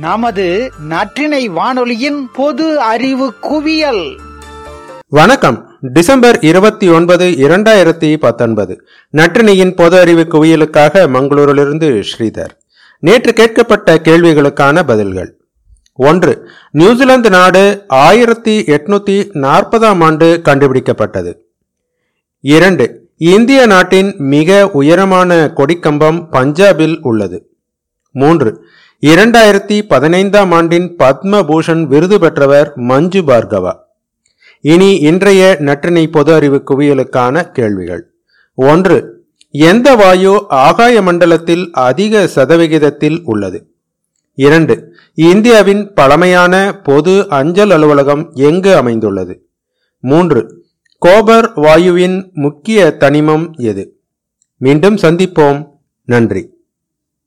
நமது நற்றினை வானொலியின் பொது அறிவு குவியல். வணக்கம். டிசம்பர் இருபத்தி ஒன்பது இரண்டாயிரத்தி பத்தொன்பது. நற்றினையின் பொது அறிவு குவியலுக்காக மங்களூரிலிருந்து ஸ்ரீதர். நேற்று கேட்கப்பட்ட கேள்விகளுக்கான பதில்கள். ஒன்று நியூசிலாந்து நாடு ஆயிரத்தி எட்நூத்தி நாற்பதாம் ஆண்டு கண்டுபிடிக்கப்பட்டது. இரண்டு இந்திய நாட்டின் மிக உயரமான கொடிக்கம்பம் பஞ்சாபில் உள்ளது. மூன்று. இரண்டாயிரத்தி பதினைந்தாம் ஆண்டின் பத்மபூஷன் விருது பெற்றவர் மஞ்சு பார்கவா. இனி இன்றைய நற்றினை பொது அறிவு குவியலுக்கான கேள்விகள். ஒன்று எந்த வாயு ஆகாய மண்டலத்தில் அதிக சதவிகிதத்தில் உள்ளது? இரண்டு இந்தியாவின் பழமையான பொது அஞ்சல் அலுவலகம் எங்கு அமைந்துள்ளது? மூன்று கோபர் வாயுவின் முக்கிய தனிமம் எது? மீண்டும் சந்திப்போம். நன்றி.